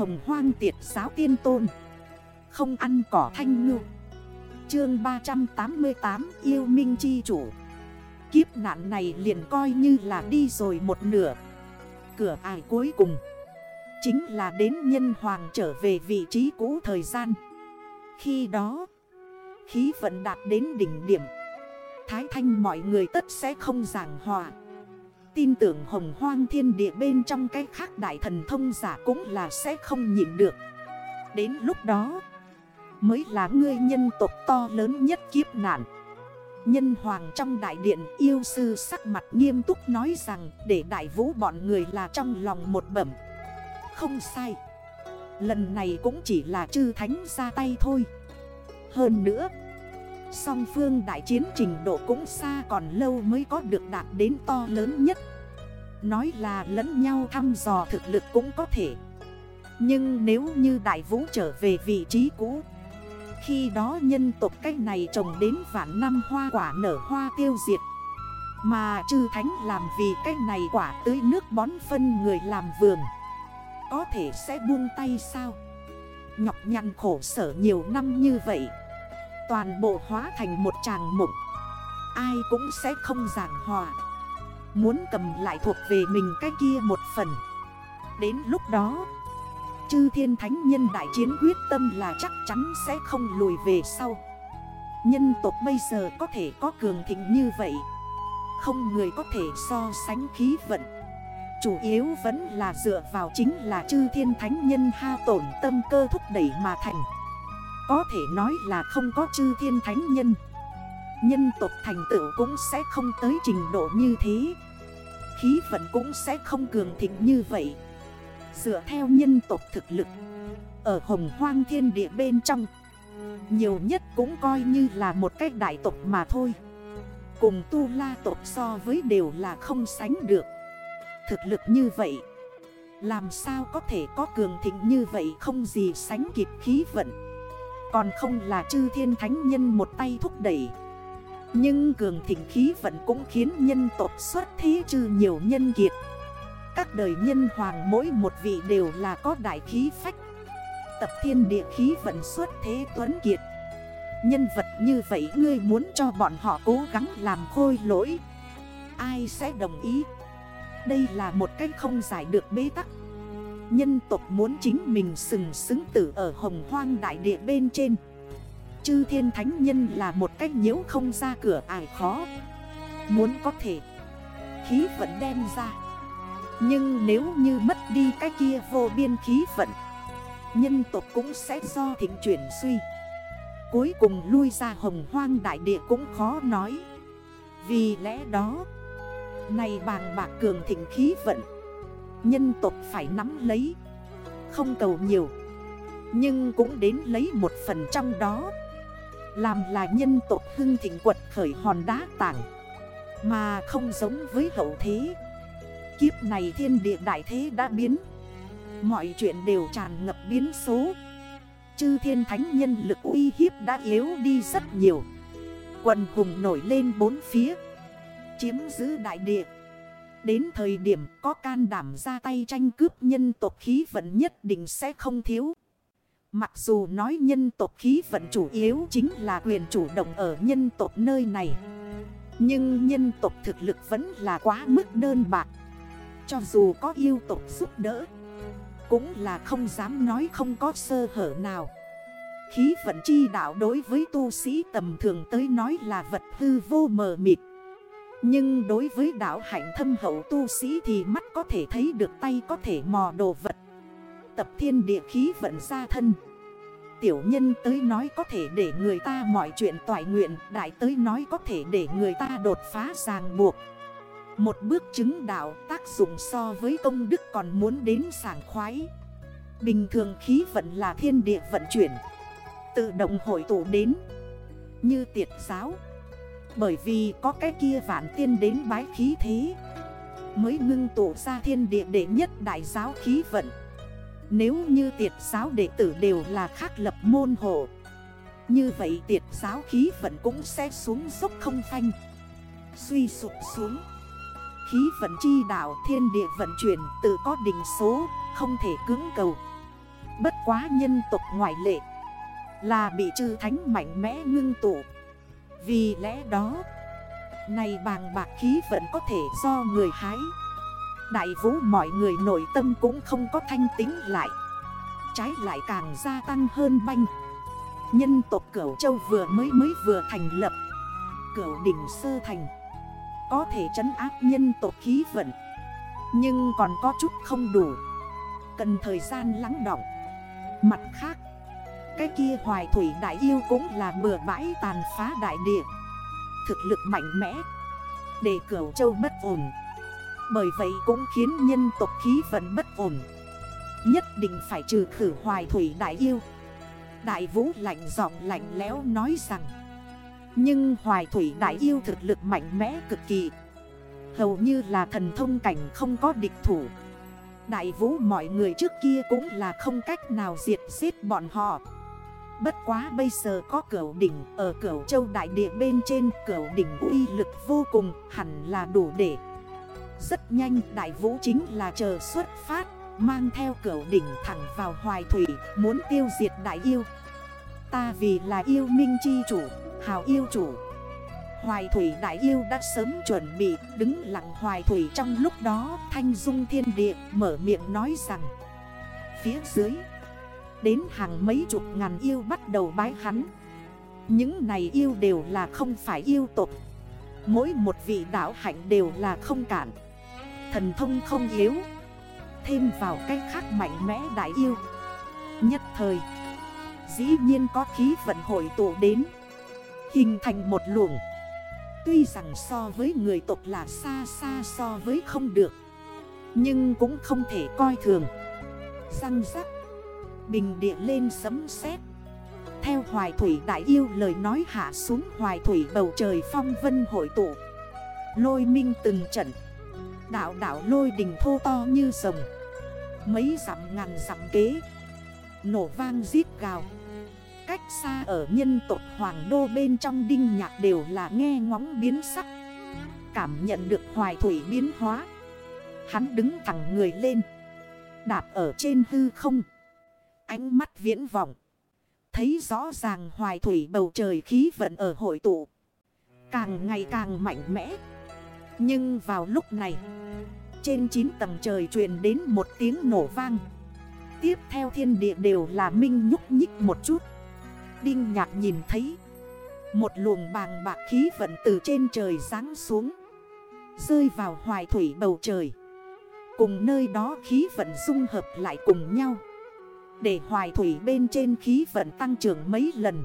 hồng hoang tiệt giáo tiên tôn. Không ăn cỏ thanh ngư. Chương 388 yêu minh chi chủ. Kiếp nạn này liền coi như là đi rồi một nửa. Cửa ải cuối cùng Chính là đến nhân hoàng trở về vị trí cũ thời gian. Khi đó, Khí vận đạt đến đỉnh điểm. Thái thanh mọi người tất sẽ không giảng hòa. Tin tưởng hồng hoang thiên địa bên trong cái khác đại thần thông giả cũng là sẽ không nhịn được. Đến lúc đó, Mới là ngươi nhân tộc to lớn nhất kiếp nạn. Nhân hoàng trong đại điện yêu sư sắc mặt nghiêm túc nói rằng, Để đại vũ bọn người là trong lòng một bẩm. Không sai. Lần này cũng chỉ là chư thánh ra tay thôi. Hơn nữa, Song phương đại chiến trình độ cũng xa còn lâu mới có được đạt đến to lớn nhất Nói là lẫn nhau thăm dò thực lực cũng có thể. Nhưng nếu như đại vũ trở về vị trí cũ, Khi đó nhân tộc cách này trồng đến vạn năm hoa quả nở hoa tiêu diệt. Mà chư thánh làm vì cách này quả tưới nước bón phân người làm vườn, Có thể sẽ buông tay sao? Nhọc nhằn khổ sở nhiều năm như vậy, Toàn bộ hóa thành một tràng mộng Ai cũng sẽ không giảng hòa. Muốn cầm lại thuộc về mình cái kia một phần. Đến lúc đó, Chư thiên thánh nhân đại chiến quyết tâm là chắc chắn sẽ không lùi về sau. Nhân tộc bây giờ có thể có cường thịnh như vậy, Không người có thể so sánh khí vận. Chủ yếu vẫn là dựa vào chính là chư thiên thánh nhân ha tổn tâm cơ thúc đẩy mà thành. Có thể nói là không có chư thiên thánh nhân. Nhân tộc thành tựu cũng sẽ không tới trình độ như thế. Khí vận cũng sẽ không cường thịnh như vậy. Dựa theo nhân tộc thực lực, Ở hồng hoang thiên địa bên trong, Nhiều nhất cũng coi như là một cái đại tộc mà thôi. Cùng tu la tộc so với đều là không sánh được. Thực lực như vậy, Làm sao có thể có cường thịnh như vậy không gì sánh kịp khí vận? Còn không là chư thiên thánh nhân một tay thúc đẩy nhưng cường thịnh khí vẫn cũng khiến nhân tộc xuất thế trừ nhiều nhân kiệt. Các đời nhân hoàng mỗi một vị đều là có đại khí phách. Tập thiên địa khí vận xuất thế tuấn kiệt. Nhân vật như vậy ngươi muốn cho bọn họ cố gắng làm khôi lỗi. Ai sẽ đồng ý? Đây là một cách không giải được bế tắc. Nhân tộc muốn chính mình sừng xứng tử ở hồng hoang đại địa bên trên. Chư thiên thánh nhân là một cách nhiễu không ra cửa ải khó. Muốn có thể, Khí vận đem ra. Nhưng nếu như mất đi cái kia vô biên khí vận, Nhân tộc cũng sẽ do thịnh chuyển suy. Cuối cùng lui ra hồng hoang đại địa cũng khó nói. Vì lẽ đó, Này bàng bạc cường thịnh khí vận, Nhân tộc phải nắm lấy. Không cầu nhiều, Nhưng cũng đến lấy một phần trong đó. Làm là nhân tộc hưng thịnh quật khởi hòn đá tảng. Mà không giống với hậu thế. Kiếp này thiên địa đại thế đã biến. Mọi chuyện đều tràn ngập biến số. Chư thiên thánh nhân lực uy hiếp đã yếu đi rất nhiều. Quần hùng nổi lên bốn phía. Chiếm giữ đại địa. Đến thời điểm có can đảm ra tay tranh cướp nhân tộc khí vận nhất định sẽ không thiếu. Mặc dù nói nhân tộc khí vận chủ yếu chính là quyền chủ động ở nhân tộc nơi này. Nhưng nhân tộc thực lực vẫn là quá mức đơn bạc. Cho dù có yêu tộc giúp đỡ. Cũng là không dám nói không có sơ hở nào. Khí vận chi đạo đối với tu sĩ tầm thường tới nói là vật hư vô mờ mịt. Nhưng đối với đạo hạnh thâm hậu tu sĩ thì mắt có thể thấy được, tay có thể mò đồ vật Tập thiên địa khí vận ra thân. Tiểu nhân tới nói có thể để người ta mọi chuyện toại nguyện, Đại tới nói có thể để người ta đột phá ràng buộc. Một bước chứng đạo tác dụng so với công đức còn muốn đến sảng khoái. Bình thường khí vận là thiên địa vận chuyển, Tự động hội tụ đến, Như tiệt giáo. Bởi vì có cái kia vạn tiên đến bái khí thế, Mới ngưng tụ ra thiên địa đệ nhất đại giáo khí vận. Nếu như tiệt giáo đệ tử đều là khác lập môn hộ, Như vậy tiệt giáo khí vận cũng sẽ xuống dốc không phanh. Suy sụp xuống. Khí vận chi đạo thiên địa vận chuyển tự có định số, Không thể cứng cầu. Bất quá nhân tộc ngoại lệ Là bị chư thánh mạnh mẽ ngưng tụ. Vì lẽ đó, Này bàng bạc khí vẫn có thể do người hái. Đại vũ mọi người nội tâm cũng không có thanh tính lại. Trái lại càng gia tăng hơn banh. Nhân tộc Cửu Châu vừa mới mới vừa thành lập. Cửu đỉnh sơ thành. Có thể trấn áp nhân tộc khí vận. Nhưng còn có chút không đủ. Cần thời gian lắng động Mặt khác, Cái kia hoài thủy đại yêu cũng là bừa bãi tàn phá đại địa. Thực lực mạnh mẽ. Để cửu châu bất ổn. Bởi vậy cũng khiến nhân tộc khí vận bất ổn. Nhất định phải trừ khử hoài thủy đại yêu. Đại vũ lạnh giọng lạnh lẽo nói rằng, Nhưng hoài thủy đại yêu thực lực mạnh mẽ cực kỳ. Hầu như là thần thông cảnh không có địch thủ. Đại vũ mọi người trước kia cũng là không cách nào diệt giết bọn họ. Bất quá bây giờ có cửa đỉnh ở cửa châu đại địa bên trên cửa đỉnh uy lực vô cùng hẳn là đủ để rất nhanh, đại vũ chính là chờ xuất phát, Mang theo cửu đỉnh thẳng vào hoài thủy, Muốn tiêu diệt đại yêu. Ta vì là yêu minh chi chủ, Hào yêu chủ. Hoài thủy đại yêu đã sớm chuẩn bị, Đứng lặng hoài thủy trong lúc đó, Thanh dung thiên địa mở miệng nói rằng, Phía dưới, Đến hàng mấy chục ngàn yêu bắt đầu bái hắn. Những này yêu đều là không phải yêu tục Mỗi một vị đạo hạnh đều là không cản Thần thông không yếu. Thêm vào cách khác mạnh mẽ đại yêu. Nhất thời, Dĩ nhiên có khí vận hội tụ đến. Hình thành một luồng. Tuy rằng so với người tộc là xa xa so với không được, Nhưng cũng không thể coi thường. Răng rắc, Bình địa lên sấm sét. Theo hoài thủy đại yêu lời nói hạ xuống hoài thủy bầu trời phong vân hội tụ. Lôi minh từng trận. Đạo đạo lôi đình thô to như rồng. Mấy dặm ngàn dặm kế. Nổ vang giết gào. Cách xa ở nhân tộc Hoàng Đô bên trong đinh nhạc đều là nghe ngóng biến sắc. Cảm nhận được hoài thủy biến hóa. Hắn đứng thẳng người lên. Đạp ở trên hư không. Ánh mắt viễn vọng. Thấy rõ ràng hoài thủy bầu trời khí vận ở hội tụ. Càng ngày càng mạnh mẽ. Nhưng vào lúc này Trên 9 tầng trời truyền đến một tiếng nổ vang. Tiếp theo thiên địa đều là minh nhúc nhích một chút. Đinh nhạc nhìn thấy Một luồng bàng bạc khí vận từ trên trời ráng xuống Rơi vào hoài thủy bầu trời. Cùng nơi đó khí vận dung hợp lại cùng nhau Để hoài thủy bên trên khí vận tăng trưởng mấy lần.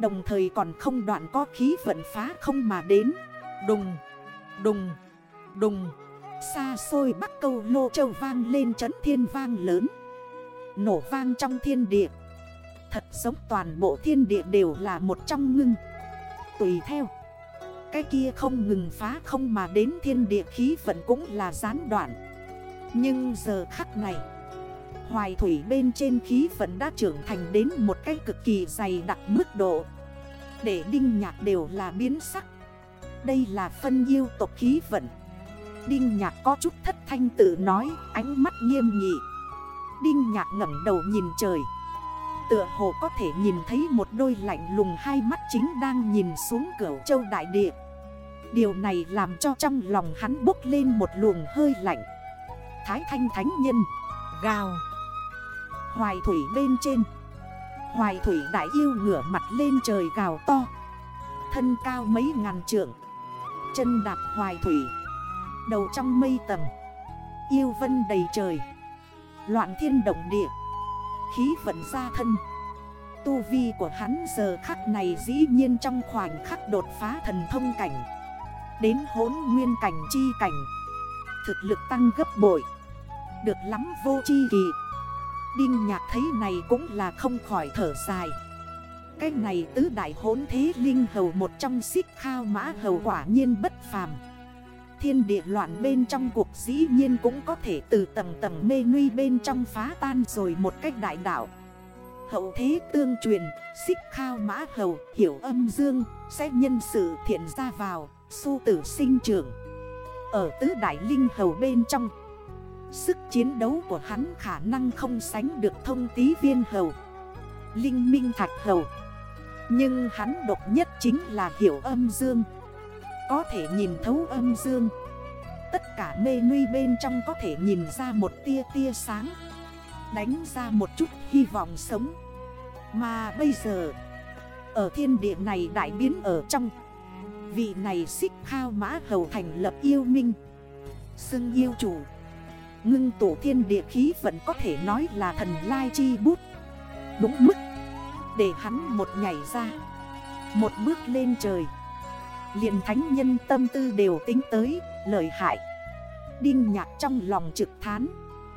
Đồng thời còn không đoạn có khí vận phá không mà đến. Đùng, đùng, đùng. Xa xôi bắc câu lô châu vang lên chấn thiên vang lớn. Nổ vang trong thiên địa. Thật giống toàn bộ thiên địa đều là một trong ngưng. Tùy theo. Cái kia không ngừng phá không mà đến thiên địa khí vẫn cũng là gián đoạn. Nhưng giờ khắc này Hoài thủy bên trên khí vẫn đã trưởng thành đến một cái cực kỳ dày đặc mức độ. Để đinh nhạc đều là biến sắc. Đây là phân yêu tộc khí vận. Đinh nhạc có chút thất thanh tự nói, Ánh mắt nghiêm nghị. Đinh nhạc ngẩng đầu nhìn trời. Tựa hồ có thể nhìn thấy một đôi lạnh lùng hai mắt chính đang nhìn xuống cửa châu đại địa. Điều này làm cho trong lòng hắn bốc lên một luồng hơi lạnh. Thái thanh thánh nhân, Gào. Hoài thủy bên trên. Hoài thủy đại yêu ngửa mặt lên trời gào to. Thân cao mấy ngàn trượng. Chân đạp hoài thủy. Đầu trong mây tầng Yêu vân đầy trời. Loạn thiên động địa, Khí vận ra thân. Tu vi của hắn giờ khắc này dĩ nhiên trong khoảnh khắc đột phá thần thông cảnh. Đến hốn nguyên cảnh chi cảnh, Thực lực tăng gấp bội. Được lắm vô chi kỳ. Đinh nhạc thấy này cũng là không khỏi thở dài. Cái này tứ đại hốn thế linh hầu một trong xích khao mã hầu quả nhiên bất phàm. Thiên địa loạn bên trong cuộc dĩ nhiên cũng có thể từ tầng tầng mê nuy bên trong phá tan rồi một cách đại đạo. Hậu thế tương truyền, xích khao mã hầu, hiểu âm dương, sẽ nhân sự thiện ra vào, su tử sinh trưởng. Ở tứ đại linh hầu bên trong Sức chiến đấu của hắn khả năng không sánh được thông tí viên hầu Linh minh thạch hầu nhưng hắn độc nhất chính là hiểu âm dương. Có thể nhìn thấu âm dương. Tất cả mê nuy bên trong có thể nhìn ra một tia tia sáng. Đánh ra một chút hy vọng sống. Mà bây giờ, Ở thiên địa này đại biến ở trong, Vị này xích khao mã hầu thành lập yêu minh, Xưng yêu chủ. Ngưng tổ thiên địa khí vẫn có thể nói là thần lai chi bút. Đúng mức để hắn một nhảy ra. Một bước lên trời. Liền thánh nhân tâm tư đều tính tới Lời hại. Đinh nhạc trong lòng trực thán.